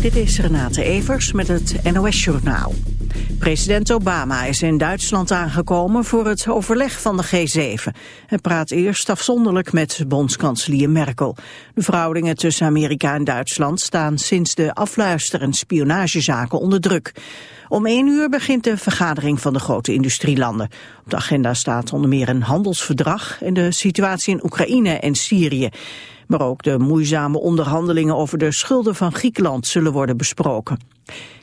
Dit is Renate Evers met het NOS Journaal. President Obama is in Duitsland aangekomen voor het overleg van de G7. Hij praat eerst afzonderlijk met bondskanselier Merkel. De verhoudingen tussen Amerika en Duitsland staan sinds de afluister- en spionagezaken onder druk. Om één uur begint de vergadering van de grote industrielanden. Op de agenda staat onder meer een handelsverdrag en de situatie in Oekraïne en Syrië. Maar ook de moeizame onderhandelingen over de schulden van Griekenland zullen worden besproken.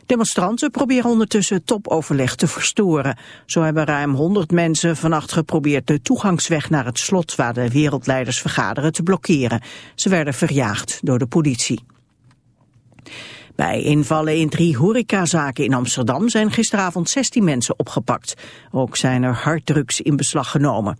Demonstranten proberen ondertussen topoverleg te verstoren. Zo hebben ruim 100 mensen vannacht geprobeerd de toegangsweg naar het slot waar de wereldleiders vergaderen te blokkeren. Ze werden verjaagd door de politie. Bij invallen in drie horecazaken in Amsterdam zijn gisteravond 16 mensen opgepakt. Ook zijn er harddrugs in beslag genomen.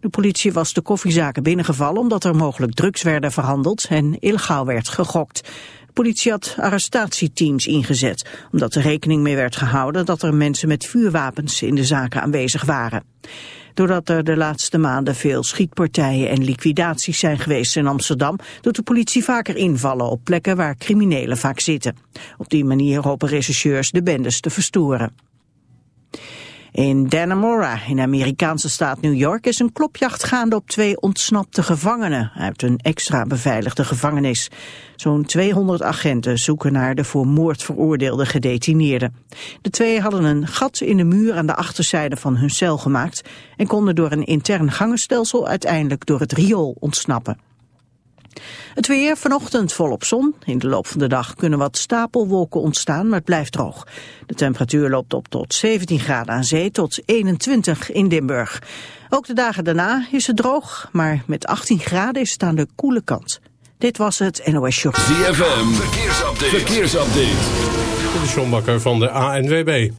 De politie was de koffiezaken binnengevallen omdat er mogelijk drugs werden verhandeld en illegaal werd gegokt. De politie had arrestatieteams ingezet, omdat er rekening mee werd gehouden dat er mensen met vuurwapens in de zaken aanwezig waren. Doordat er de laatste maanden veel schietpartijen en liquidaties zijn geweest in Amsterdam, doet de politie vaker invallen op plekken waar criminelen vaak zitten. Op die manier hopen rechercheurs de bendes te verstoren. In Dannemora, in de Amerikaanse staat New York, is een klopjacht gaande op twee ontsnapte gevangenen uit een extra beveiligde gevangenis. Zo'n 200 agenten zoeken naar de voor moord veroordeelde gedetineerden. De twee hadden een gat in de muur aan de achterzijde van hun cel gemaakt en konden door een intern gangenstelsel uiteindelijk door het riool ontsnappen. Het weer vanochtend volop zon. In de loop van de dag kunnen wat stapelwolken ontstaan, maar het blijft droog. De temperatuur loopt op tot 17 graden aan zee tot 21 in Limburg. Ook de dagen daarna is het droog, maar met 18 graden is het aan de koele kant. Dit was het NOS Show. ZFM, verkeersupdate. verkeersupdate. De Sjombakker van de ANWB.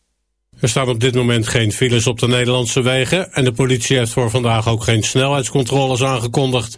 Er staan op dit moment geen files op de Nederlandse wegen... en de politie heeft voor vandaag ook geen snelheidscontroles aangekondigd.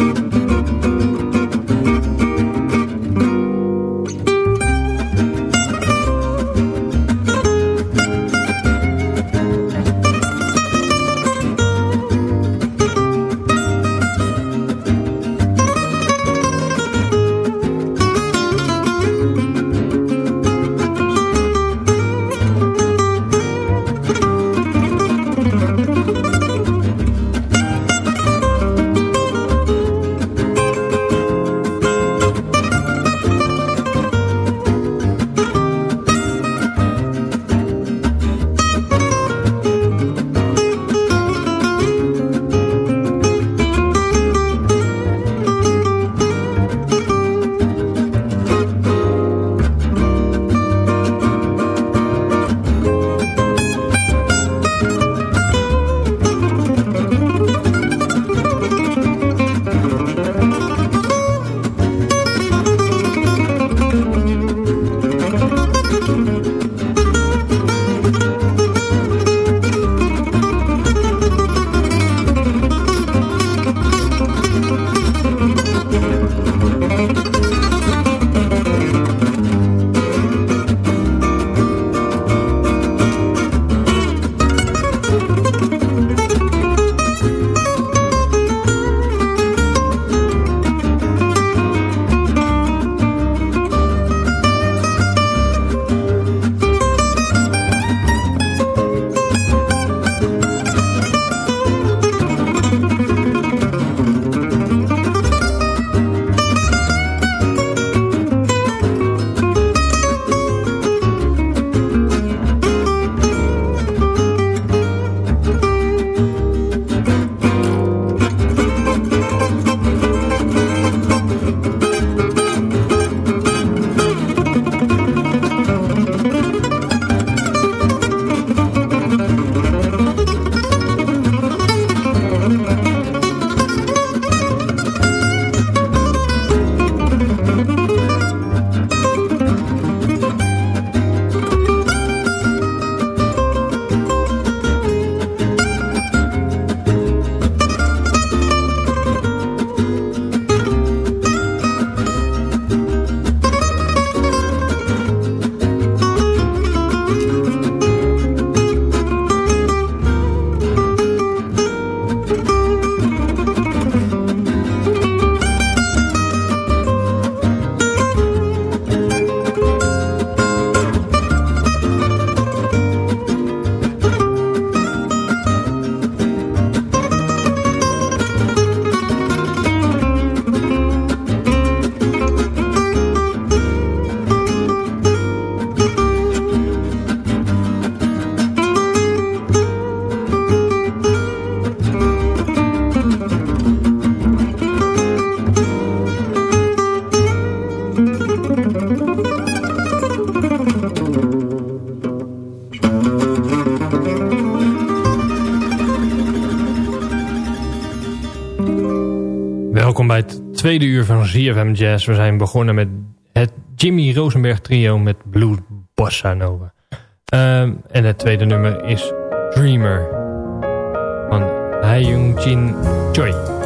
Tweede uur van ZFM Jazz. We zijn begonnen met het Jimmy Rosenberg trio met Blue Bossa Nova. Ehm, en het tweede nummer is Dreamer van Hae Jin Choi.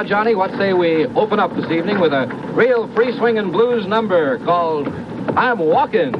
Now, Johnny, what say we open up this evening with a real free swinging blues number called I'm Walking.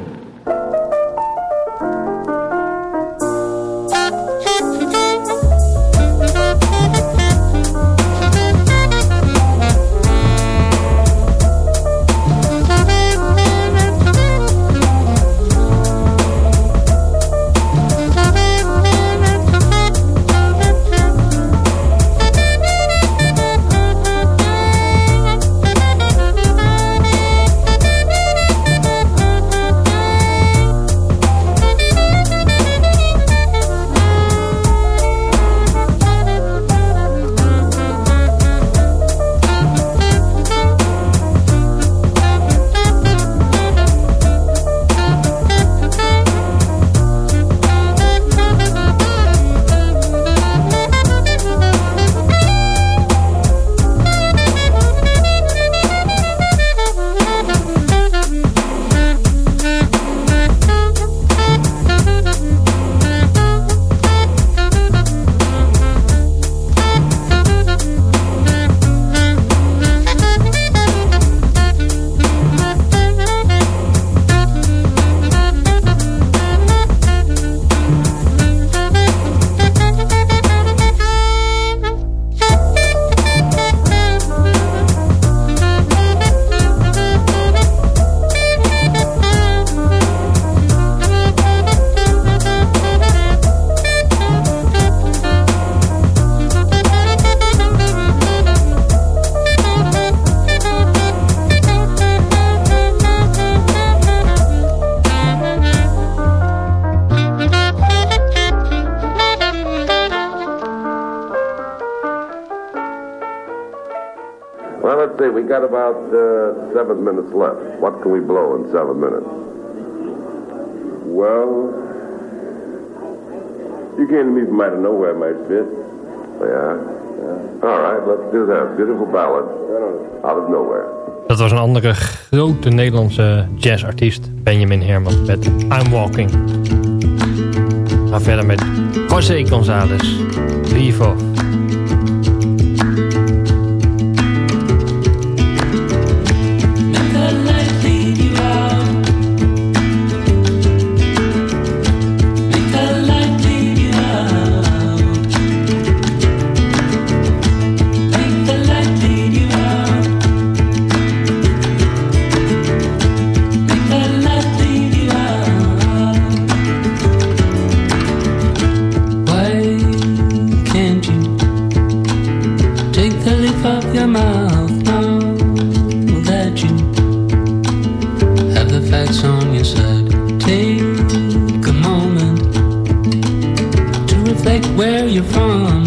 Seven minutes left. What can we blow in seven minutes? Well, you came to me from out of nowhere, my fit. Yeah. yeah. All right, let's do that. Beautiful ballad. Out of nowhere. Dat was een andere grote Nederlandse jazzartiest, Benjamin Herman, met I'm Walking. We gaan verder met José González, Leave mouth now that you have the facts on your side? Take a moment to reflect where you're from.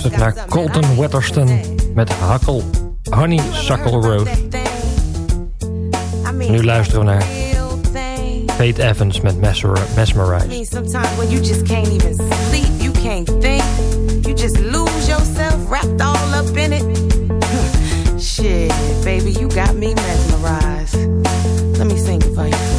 geluisterd naar Colton Wetherston met Hakkel Honey Suckle Road En nu luisteren we naar Faith Evans met Mesmerize. Sometimes when you just can't even sleep, you can't think, you just lose yourself wrapped all up in it. Shit, baby, you got me mesmerized. Let me sing for you.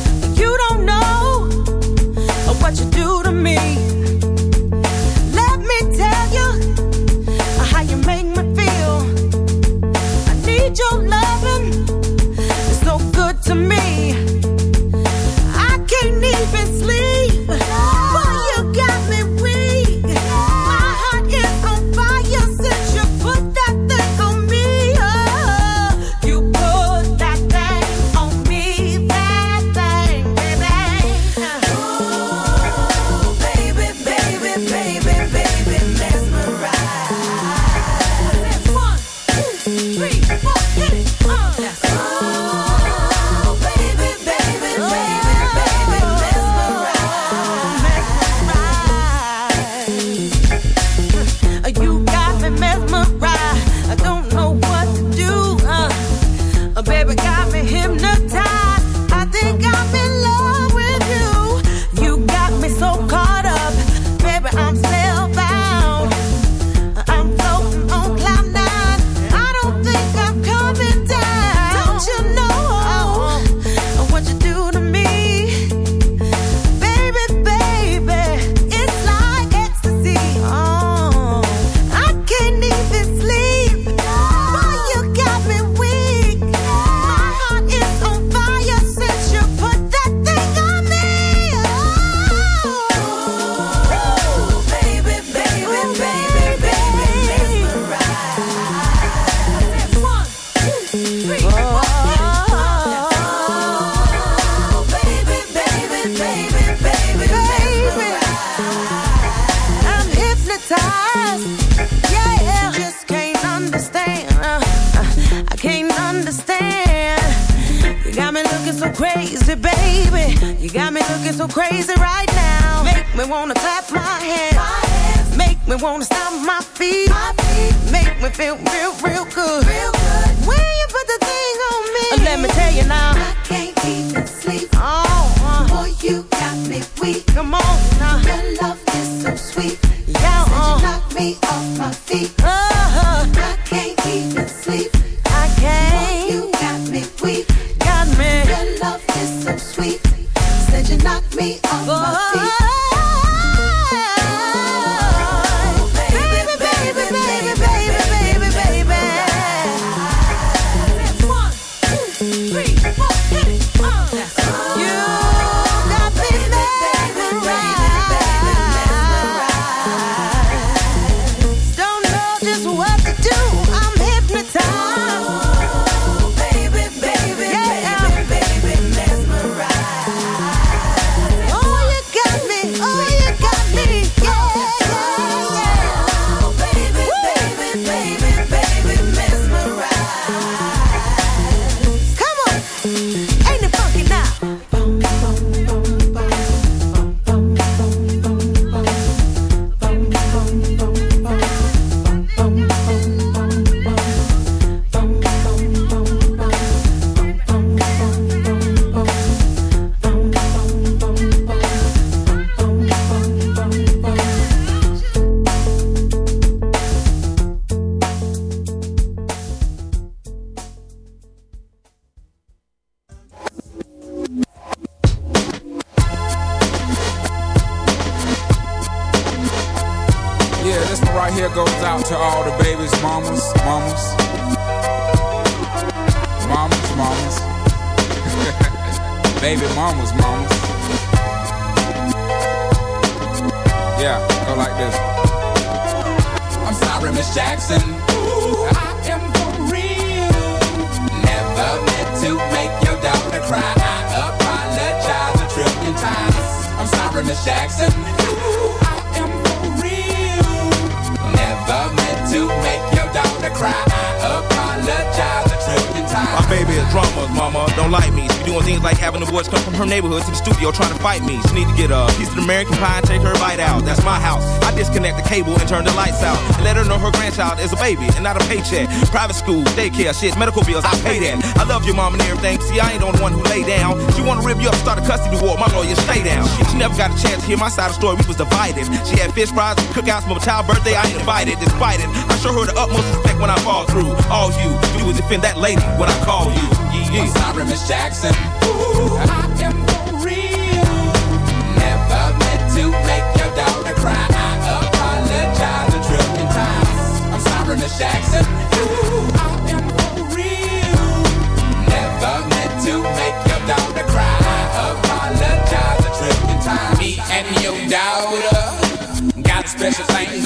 Is a baby and not a paycheck. Private school, daycare, shit, medical bills, I pay that. I love your mom and everything. See, I ain't the only one who lay down. She wanna rip you up, start a custody war. My lawyer, stay down. She never got a chance to hear my side of the story. We was divided. She had fish fries, cookouts my child birthday. I ain't invited. Despite it, I show her the utmost respect when I fall through. All you, you would defend that lady when I call you. Yeah, yeah. I'm sorry, Miss Jackson. Ooh,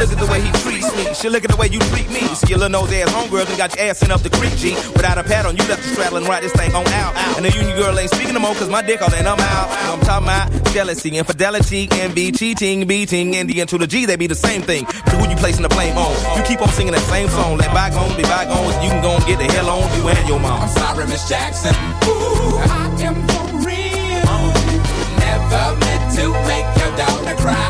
Look at the way he treats me. She look at the way you treat me. You See your little nose ass homegirls and got your ass in up the creek, G. Without a pad on, you left the straddle and ride this thing on out. And the union girl ain't speaking no more, cause my dick all in, I'm out. I'm talking about jealousy, infidelity, envy, cheating, beating, and the to the G, they be the same thing. But who you placing the blame on? You keep on singing that same song. Let bygones be bygones. You can go and get the hell on you and your mom. I'm sorry, Miss Jackson. Ooh, I am for real. Never meant to make your daughter cry.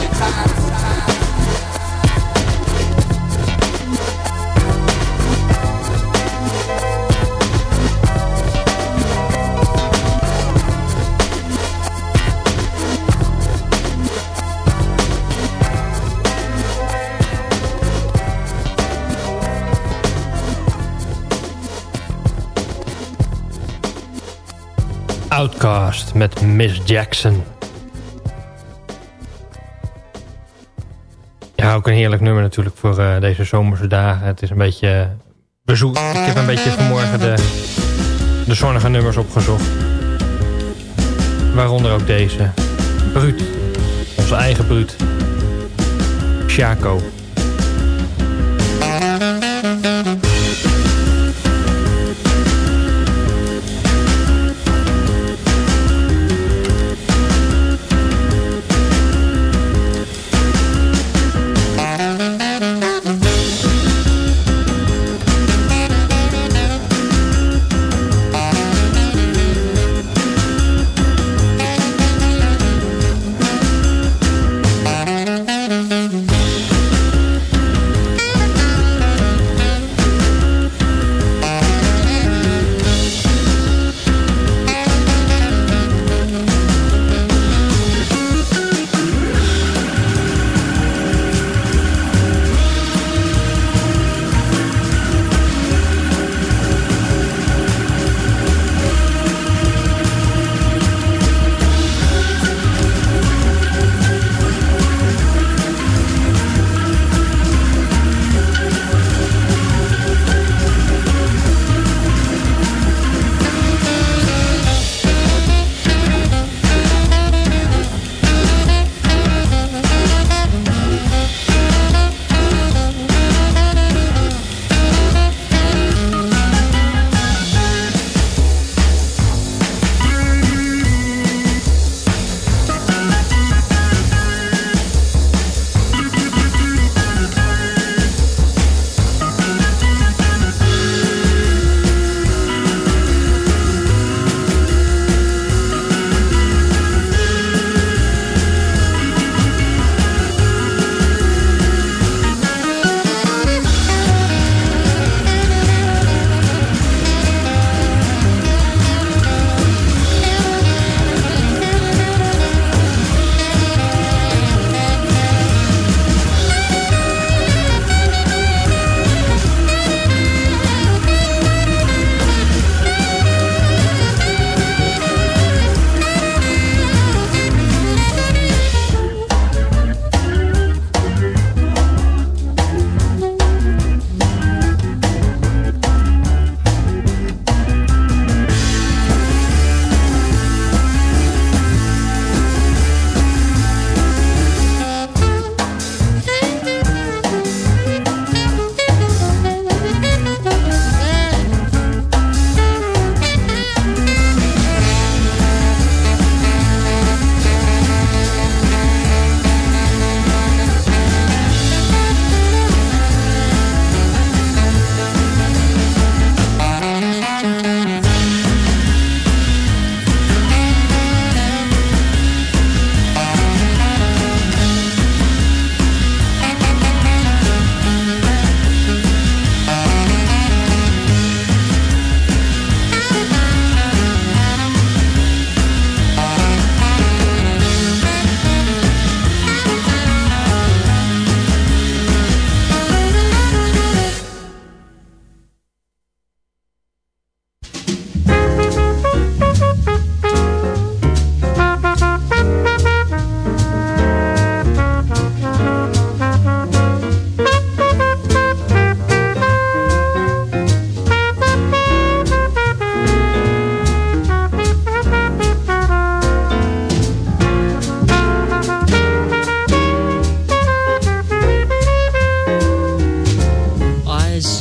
Outcast met Miss Jackson. Ook een heerlijk nummer natuurlijk voor eh, deze zomerse dagen. Het is een beetje uh, bezoek. Ik heb een beetje vanmorgen de, de zonnige nummers opgezocht. Waaronder ook deze. Bruut. Onze eigen Bruut. Chaco.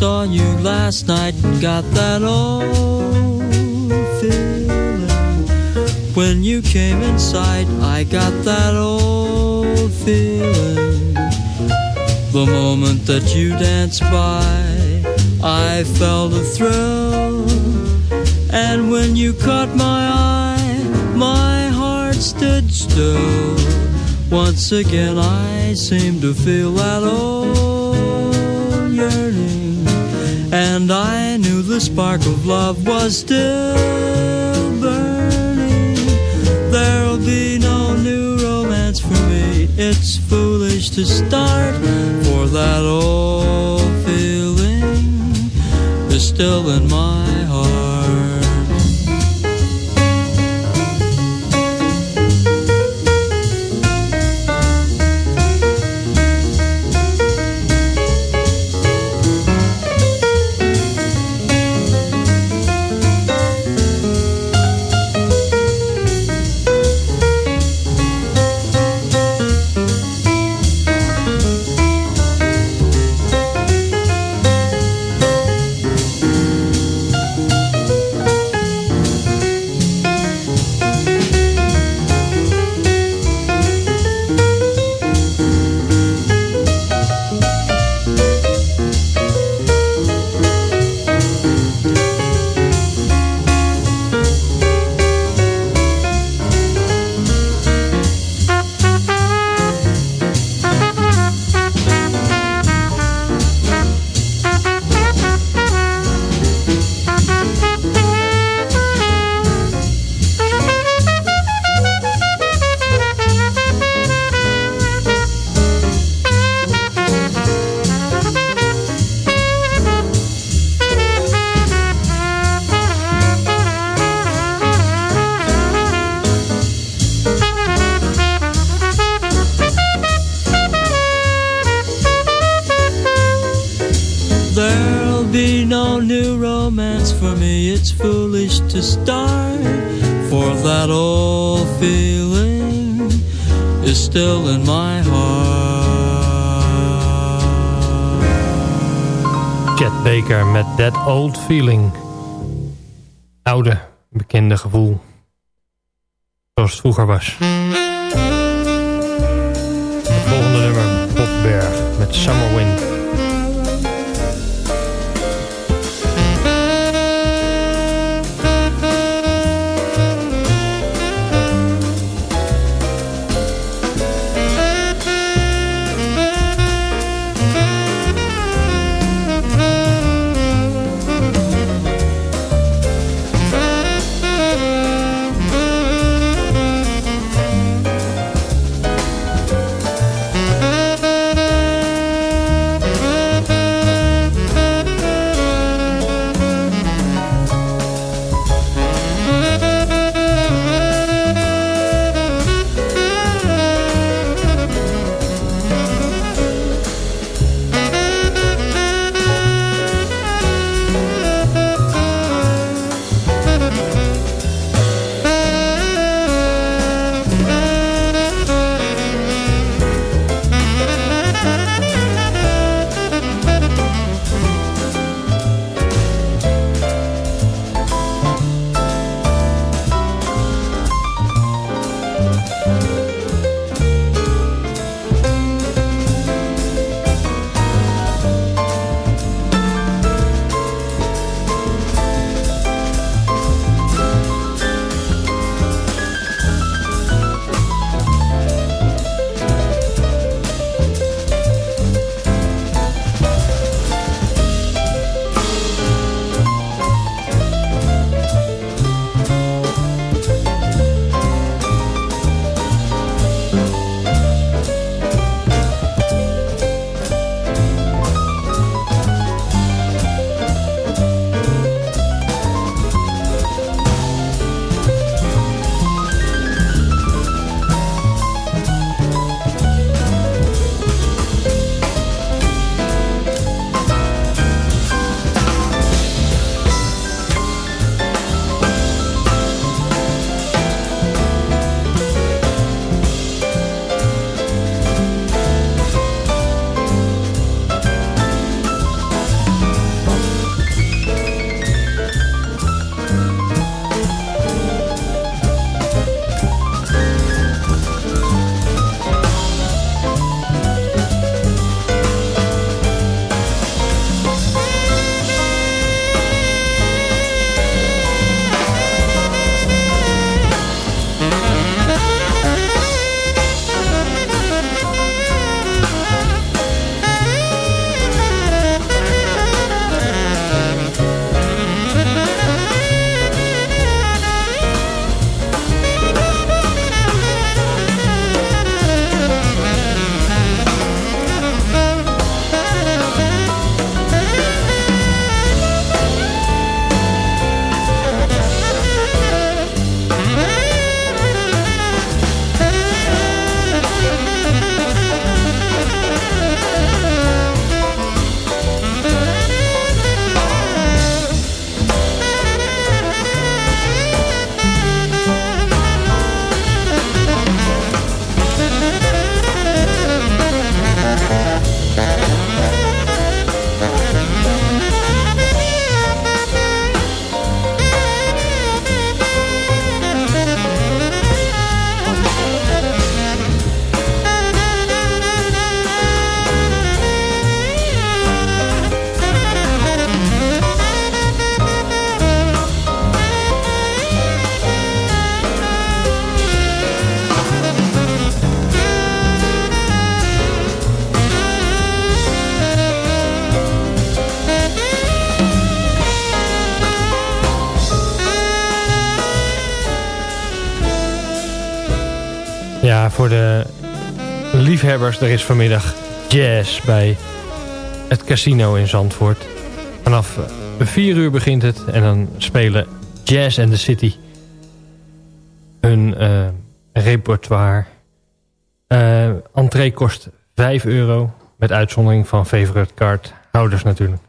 Saw you last night and got that old feeling. When you came in sight, I got that old feeling. The moment that you danced by, I felt a thrill. And when you caught my eye, my heart stood still. Once again, I seemed to feel that old spark of love was still burning. There'll be no new romance for me. It's foolish to start, for that old feeling is still in my Old Feeling. Oude, bekende gevoel. Zoals het vroeger was. Het volgende nummer, Bob Berg met Summer Wind. er is vanmiddag jazz bij het casino in Zandvoort. Vanaf eh, 4 uur begint het en dan spelen Jazz and the City hun eh, repertoire. Uh, entree kost 5 euro, met uitzondering van favorite card houders natuurlijk.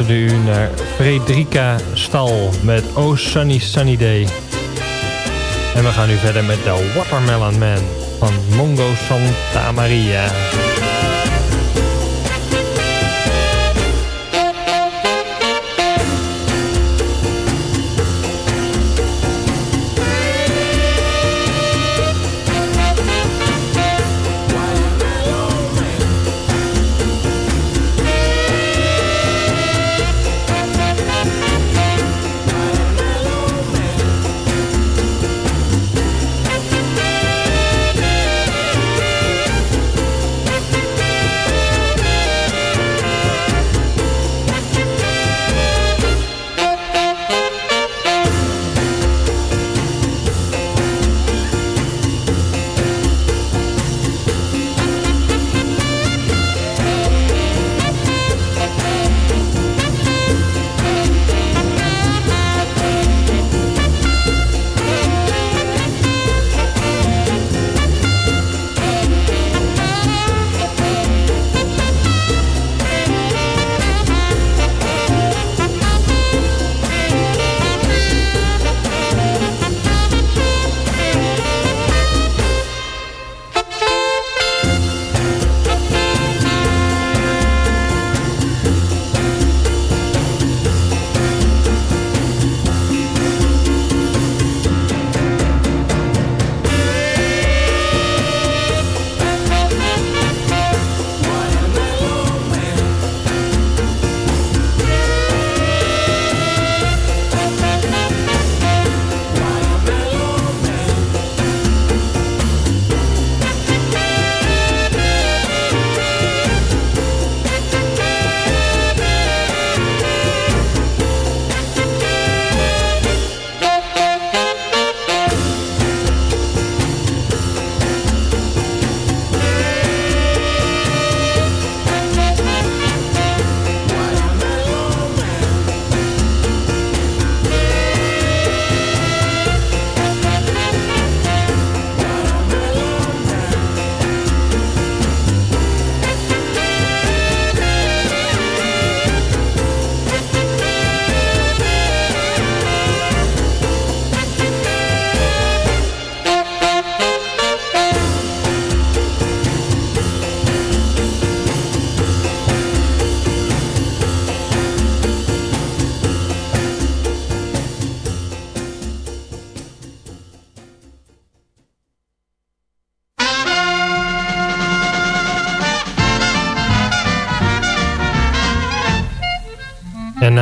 luisterde u naar Frederica Stal met Oh Sunny Sunny Day. En we gaan nu verder met de Watermelon Man van Mongo Santa Maria.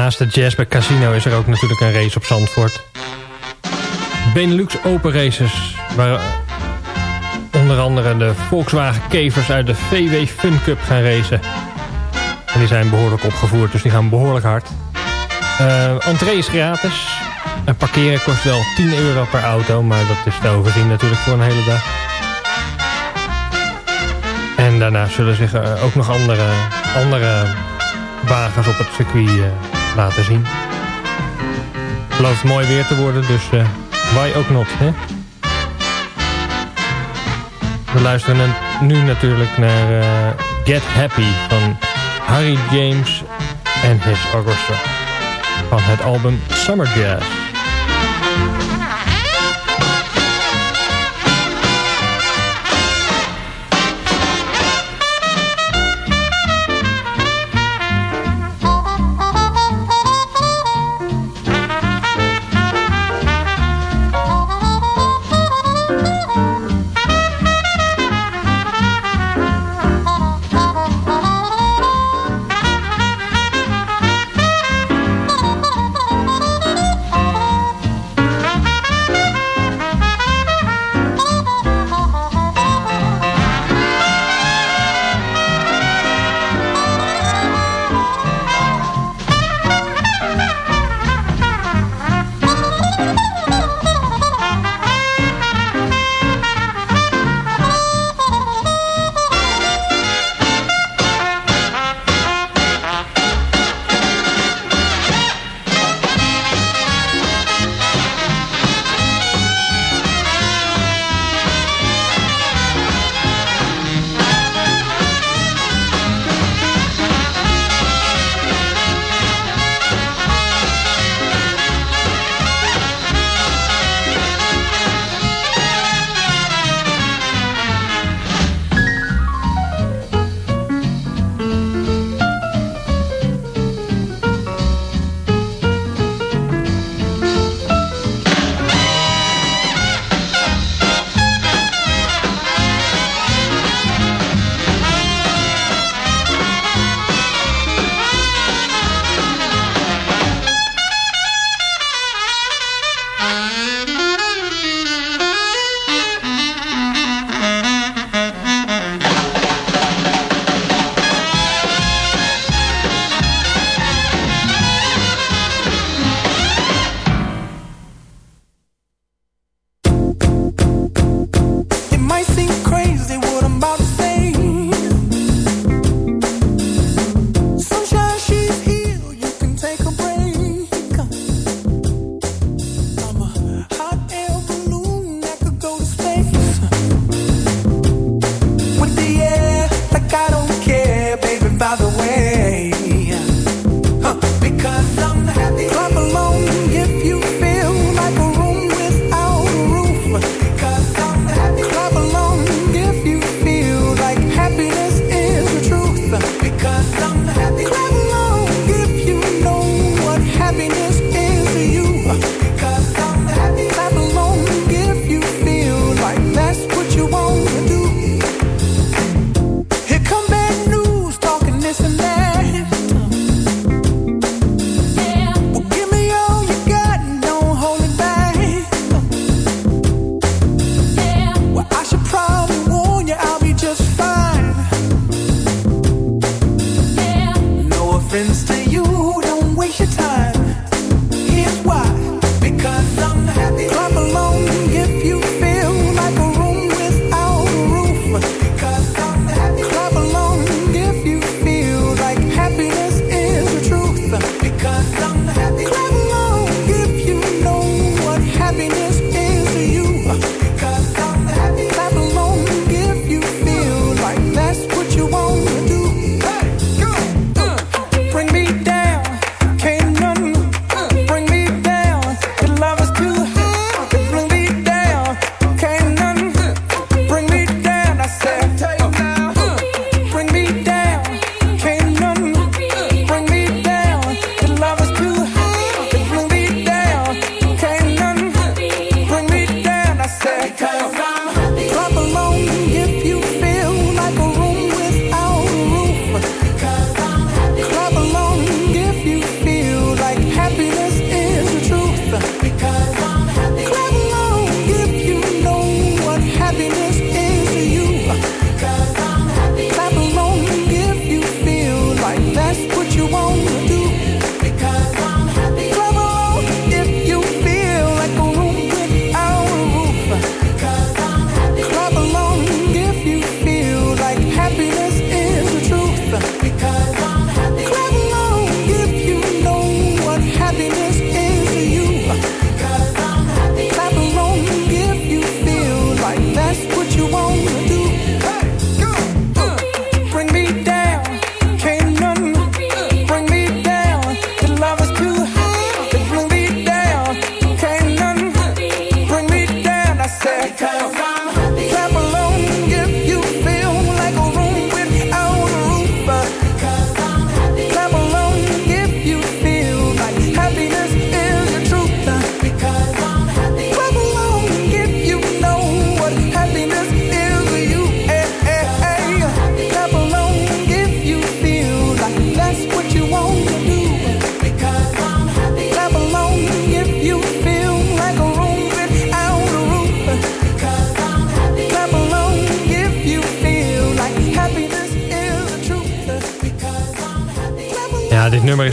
Naast de jazz bij Casino is er ook natuurlijk een race op Zandvoort. Benelux Open Races, waar eh, onder andere de Volkswagen Kevers uit de VW Fun Cup gaan racen. En die zijn behoorlijk opgevoerd, dus die gaan behoorlijk hard. Uh, entree is gratis. En parkeren kost wel 10 euro per auto, maar dat is te overzien natuurlijk voor een hele dag. En daarna zullen zich uh, ook nog andere, andere wagens op het circuit uh, laten zien. Het belooft mooi weer te worden, dus uh, why ook not, hè? We luisteren nu natuurlijk naar uh, Get Happy van Harry James en His Orchestra. Van het album Summer Jazz.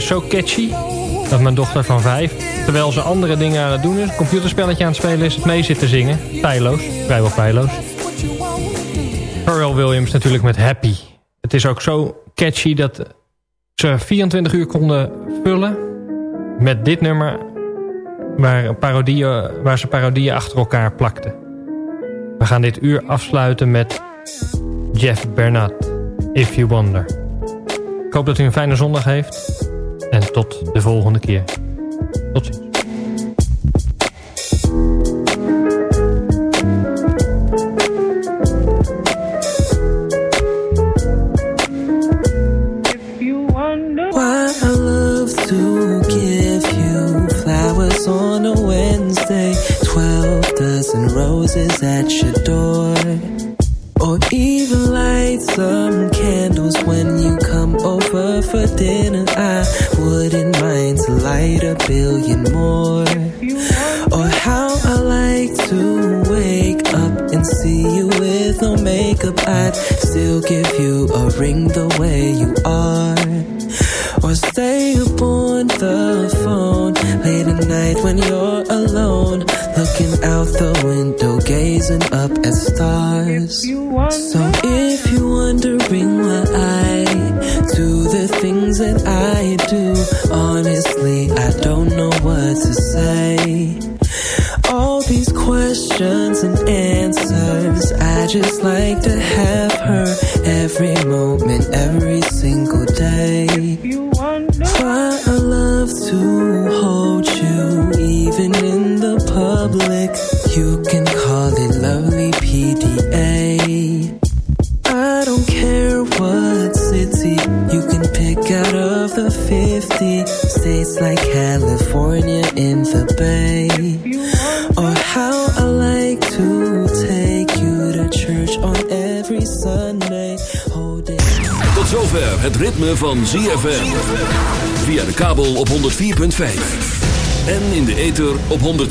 zo catchy dat mijn dochter van vijf, terwijl ze andere dingen aan het doen is... een computerspelletje aan het spelen is, het mee zit te zingen. Pijloos, vrijwel pijloos. Pharrell Williams natuurlijk met Happy. Het is ook zo catchy dat ze 24 uur konden vullen met dit nummer... waar, parodieën, eh, waar ze parodieën achter elkaar plakten. We gaan dit uur afsluiten met Jeff Bernard. If You Wonder. Ik hoop dat u een fijne zondag heeft de volgende keer. Tot ziens.